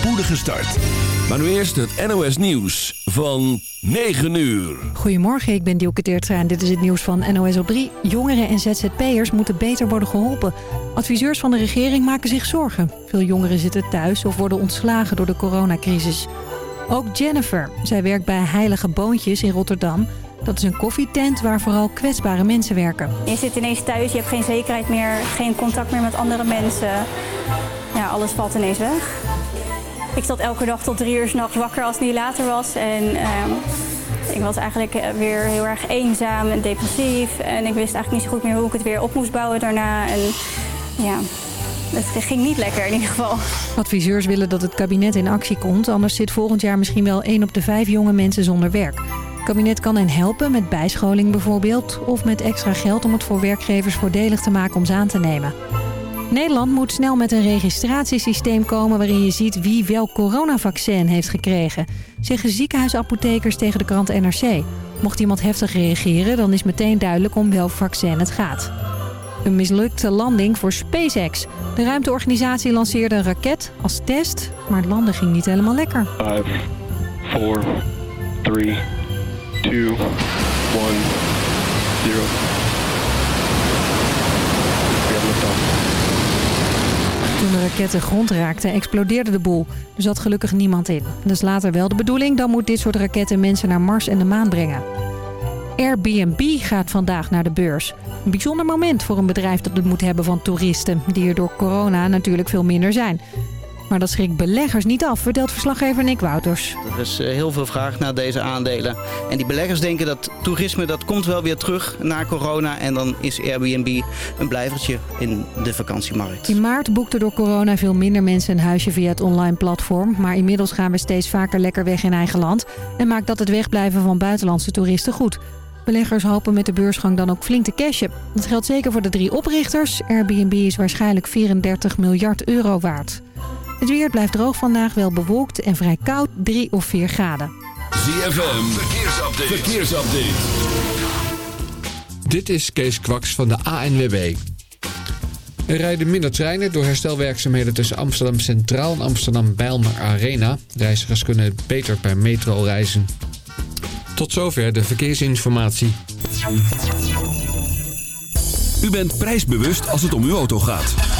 spoedige start. Maar nu eerst het NOS Nieuws van 9 uur. Goedemorgen, ik ben Dielke Teertra en dit is het nieuws van NOS op 3. Jongeren en ZZP'ers moeten beter worden geholpen. Adviseurs van de regering maken zich zorgen. Veel jongeren zitten thuis of worden ontslagen door de coronacrisis. Ook Jennifer. Zij werkt bij Heilige Boontjes in Rotterdam. Dat is een koffietent waar vooral kwetsbare mensen werken. Je zit ineens thuis, je hebt geen zekerheid meer, geen contact meer met andere mensen. Ja, alles valt ineens weg. Ik zat elke dag tot drie uur s'nachts wakker als het niet later was. En ehm, ik was eigenlijk eh, weer heel erg eenzaam en depressief. En ik wist eigenlijk niet zo goed meer hoe ik het weer op moest bouwen daarna. En ja, het ging niet lekker in ieder geval. Adviseurs willen dat het kabinet in actie komt. Anders zit volgend jaar misschien wel één op de vijf jonge mensen zonder werk. Het kabinet kan hen helpen met bijscholing bijvoorbeeld... of met extra geld om het voor werkgevers voordelig te maken om ze aan te nemen. Nederland moet snel met een registratiesysteem komen... waarin je ziet wie welk coronavaccin heeft gekregen... zeggen ziekenhuisapothekers tegen de krant NRC. Mocht iemand heftig reageren, dan is meteen duidelijk om welk vaccin het gaat. Een mislukte landing voor SpaceX. De ruimteorganisatie lanceerde een raket als test, maar het landen ging niet helemaal lekker. 5, 4, 3, 2, 1, 0. Toen de raket de grond raakte, explodeerde de boel. Er zat gelukkig niemand in. Dat is later wel de bedoeling, dan moet dit soort raketten mensen naar Mars en de maan brengen. Airbnb gaat vandaag naar de beurs. Een bijzonder moment voor een bedrijf dat het moet hebben van toeristen... die er door corona natuurlijk veel minder zijn. Maar dat schrikt beleggers niet af, vertelt verslaggever Nick Wouters. Er is eh, heel veel vraag naar deze aandelen. En die beleggers denken dat toerisme dat komt wel weer terug na corona. En dan is Airbnb een blijvertje in de vakantiemarkt. In maart boekten door corona veel minder mensen een huisje via het online platform. Maar inmiddels gaan we steeds vaker lekker weg in eigen land. En maakt dat het wegblijven van buitenlandse toeristen goed. Beleggers hopen met de beursgang dan ook flink te cashen. Dat geldt zeker voor de drie oprichters. Airbnb is waarschijnlijk 34 miljard euro waard. Het weer blijft droog vandaag, wel bewolkt en vrij koud, 3 of 4 graden. ZFM, verkeersupdate. verkeersupdate. Dit is Kees Kwaks van de ANWB. Er rijden minder treinen door herstelwerkzaamheden tussen Amsterdam Centraal en Amsterdam Bijlmer Arena. Reizigers kunnen beter per metro reizen. Tot zover de verkeersinformatie. U bent prijsbewust als het om uw auto gaat.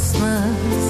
Christmas.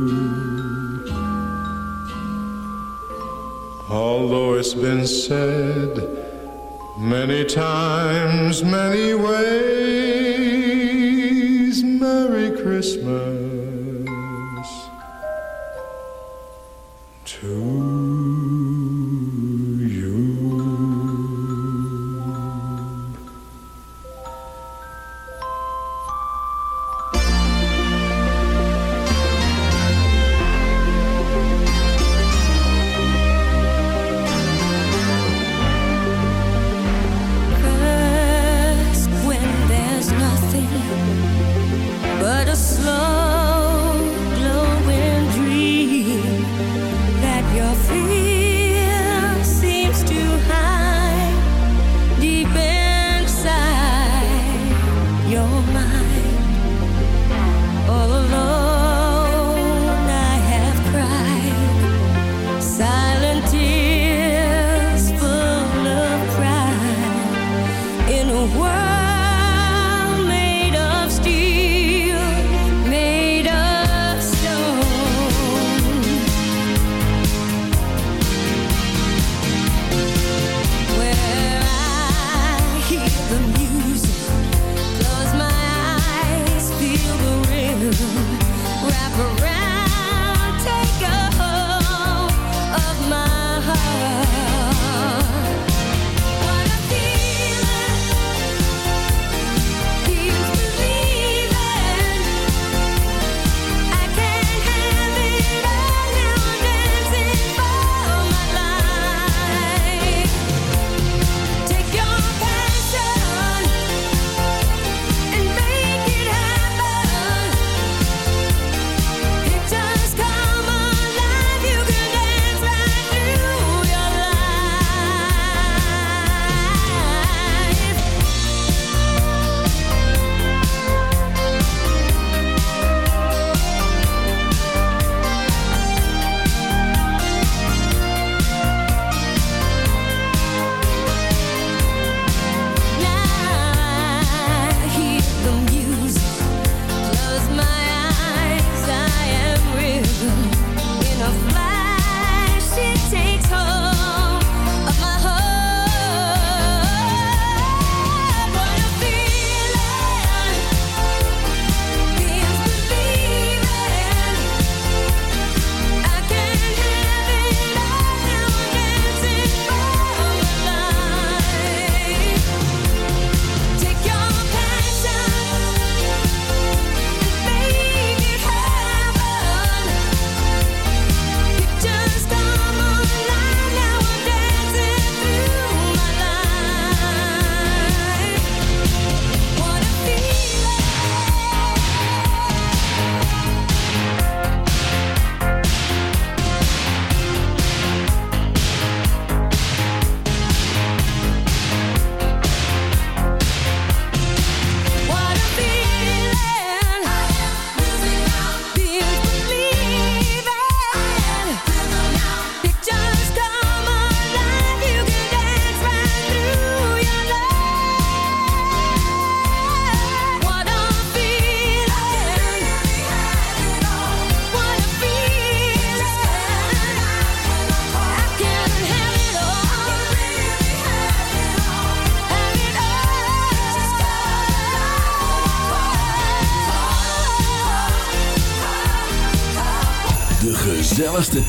It's been said many times, many ways. Merry Christmas.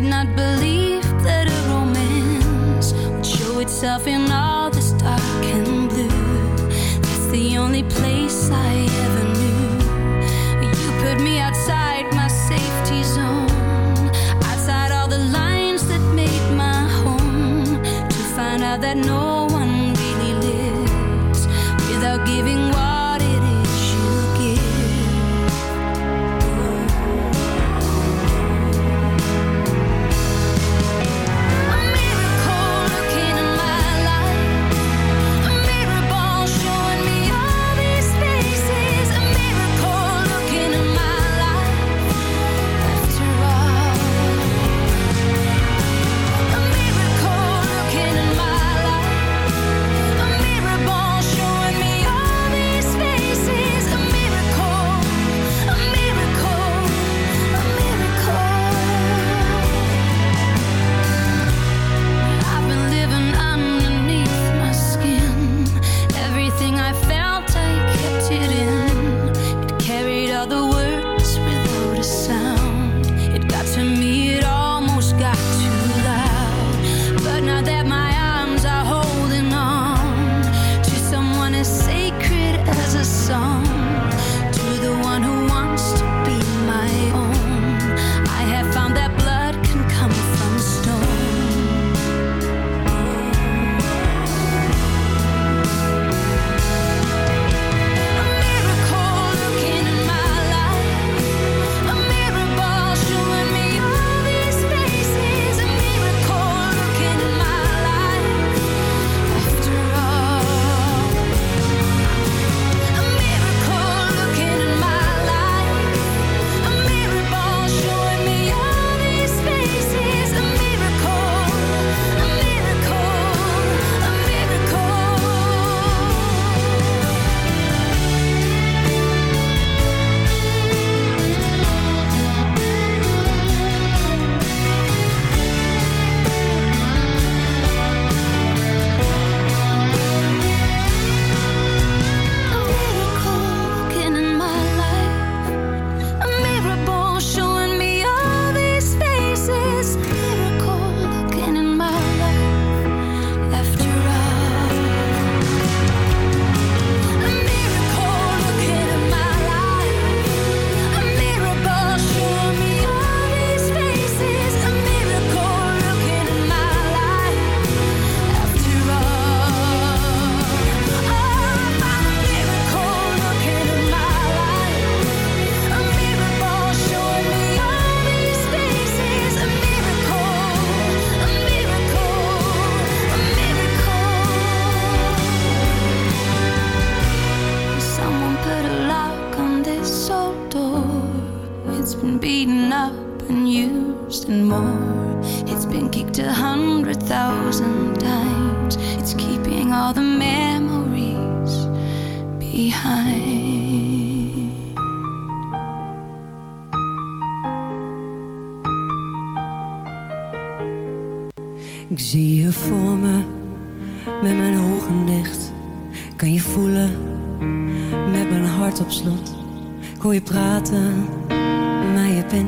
did not believe that a romance would show itself in all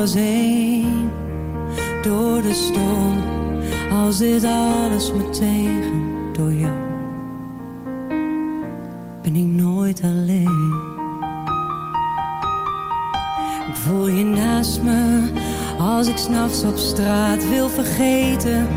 Alles heen. Door de storm, als dit alles me tegen, door jou ben ik nooit alleen. Ik voel je naast me als ik s'nachts op straat wil vergeten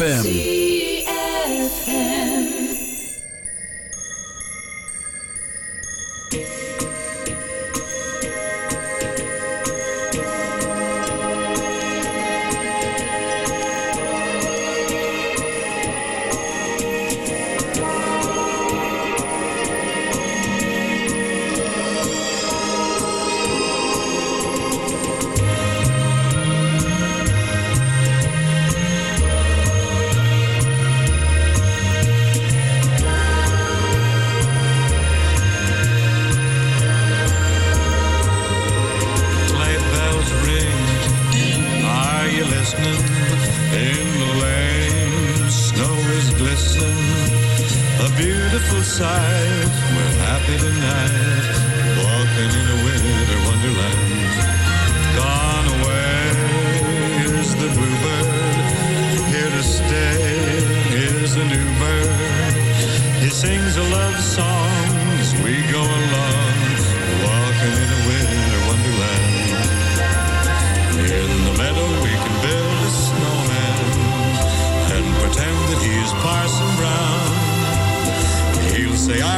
ZFM.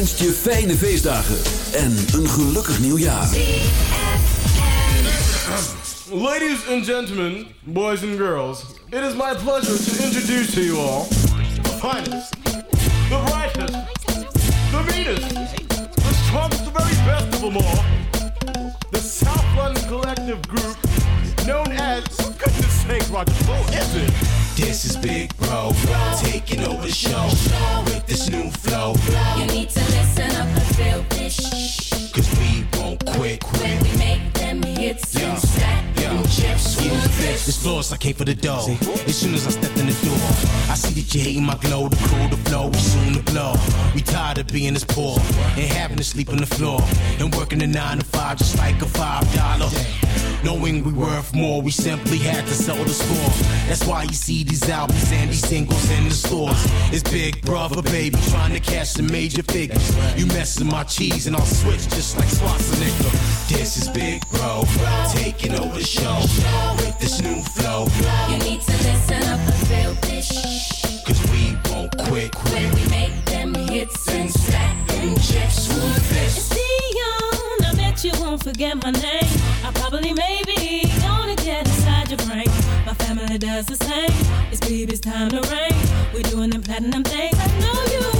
Wenst je fijne feestdagen en een gelukkig nieuwjaar. Ladies and gentlemen, boys and girls, it is my pleasure to introduce to you all the came for the dough. As soon as I stepped in the door, I see that you hating my glow. The cool, the flow, we soon to blow. We tired of being this poor and having to sleep on the floor and working a nine to five just like a five dollar. Knowing we worth more, we simply had to sell the score. That's why you see these albums and these singles in the stores. It's Big Brother, baby, trying to cash some major figures. You messing my cheese and I'll switch just like Schwarzenegger. This is Big Bro, taking over the show with this new flow. You need to listen up and feel this. Cause we won't quit. When we make them hits and stack them chips, who's this? Dion, I bet you won't forget my name. I probably maybe Family does the same. It's baby's time to reign. We're doing them platinum things. I know you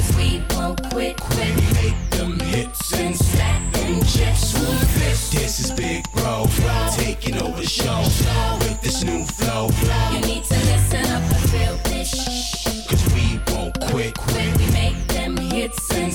Cause we won't quit, quit. We make them hits and stack them chips. Move this. This is Big Bro, taking over the show with this new flow. You need to listen up and feel this. Cause we won't quit, quit. We make them hits and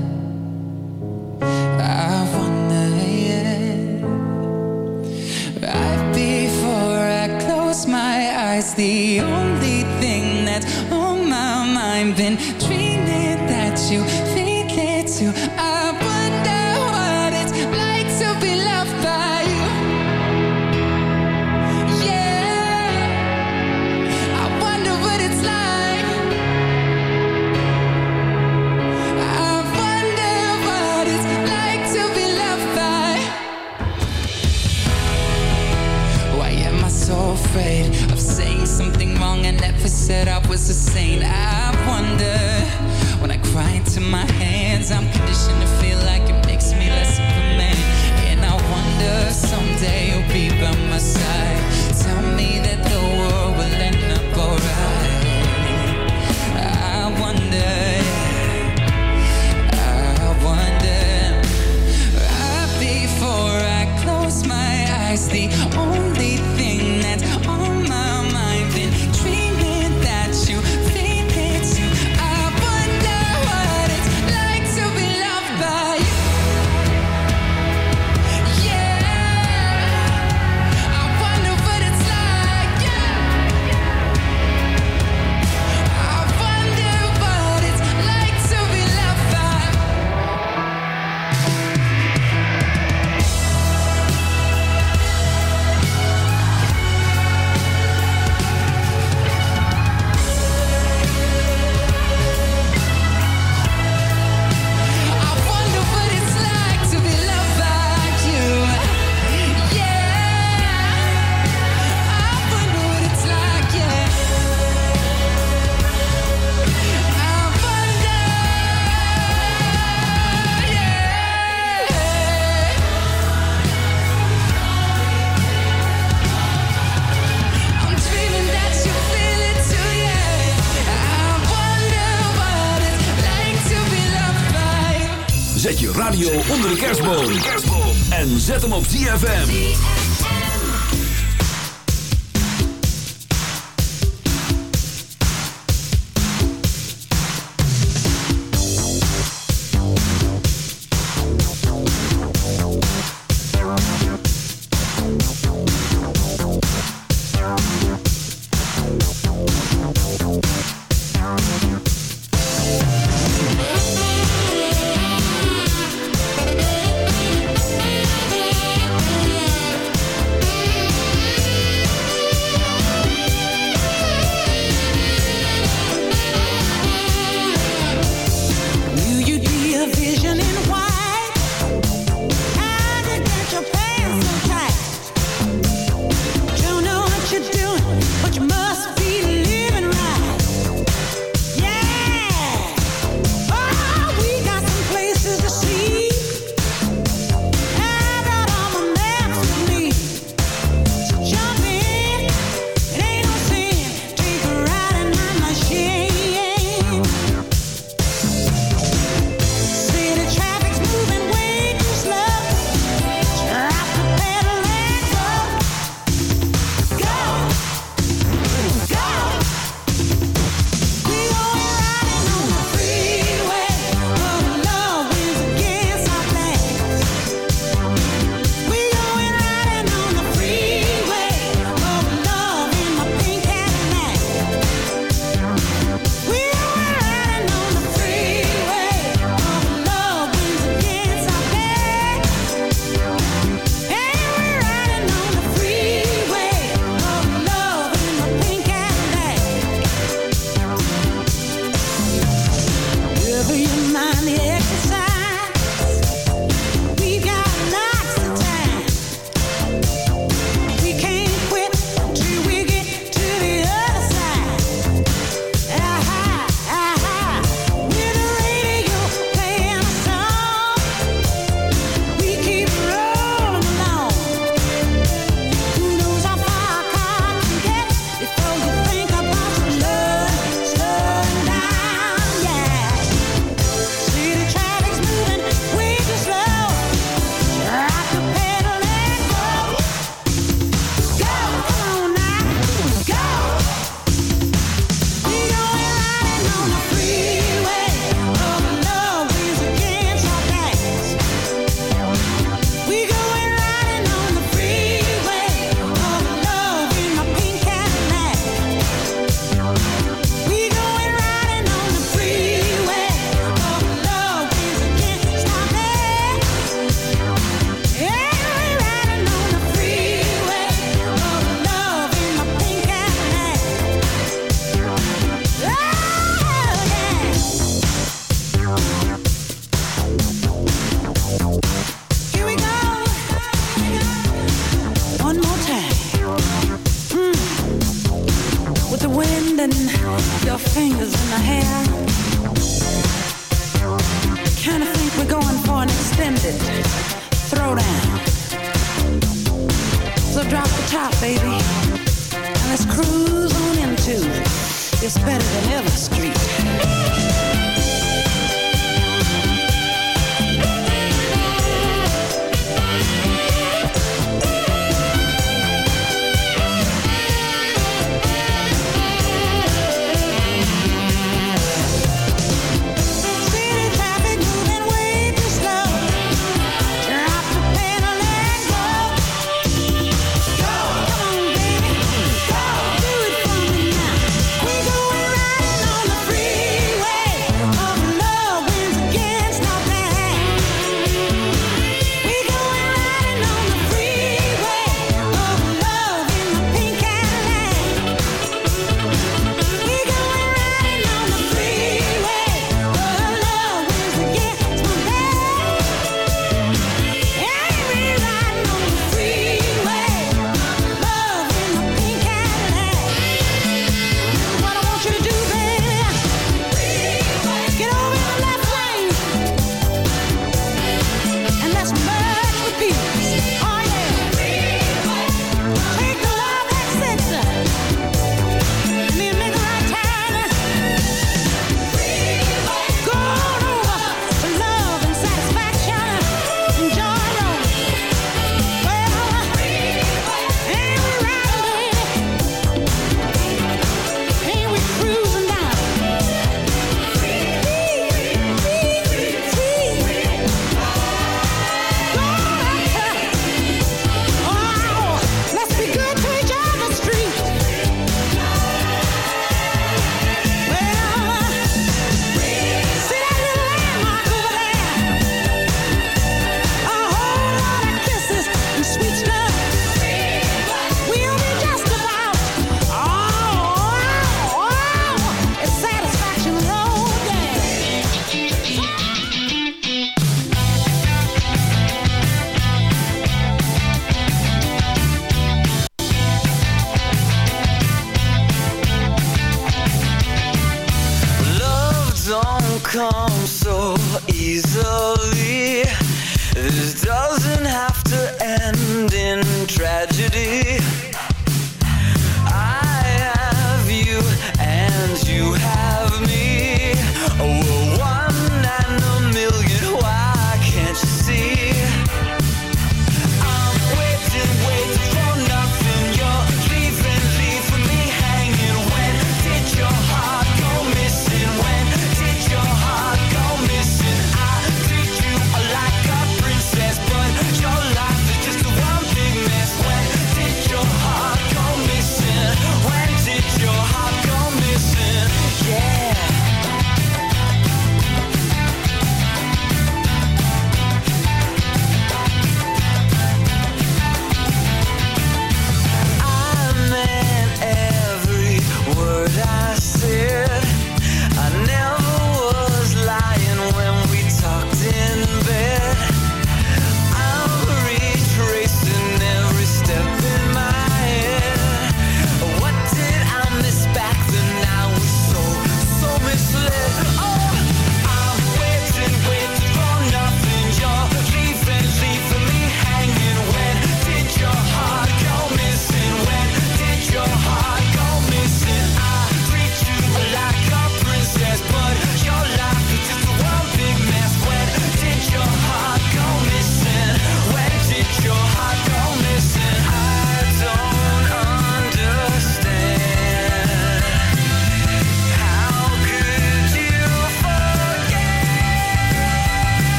I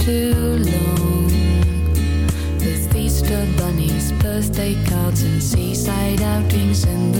too long. With Easter bunnies, birthday cards, and seaside outings and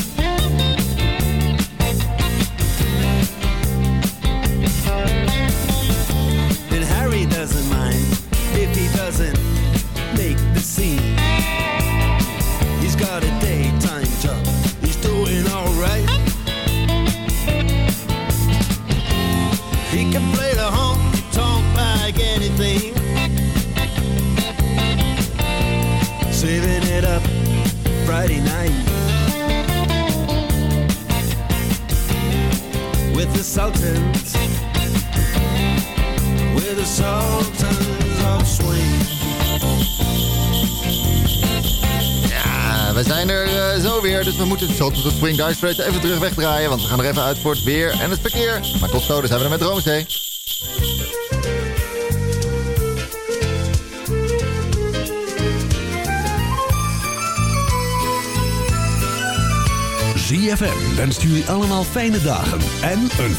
dus Sultans of Swing Dire Straits even terug wegdraaien, want we gaan er even uit voor het weer en het verkeer. Maar tot zo, dan zijn we er met Droomstee. ZFM wenst jullie allemaal fijne dagen en een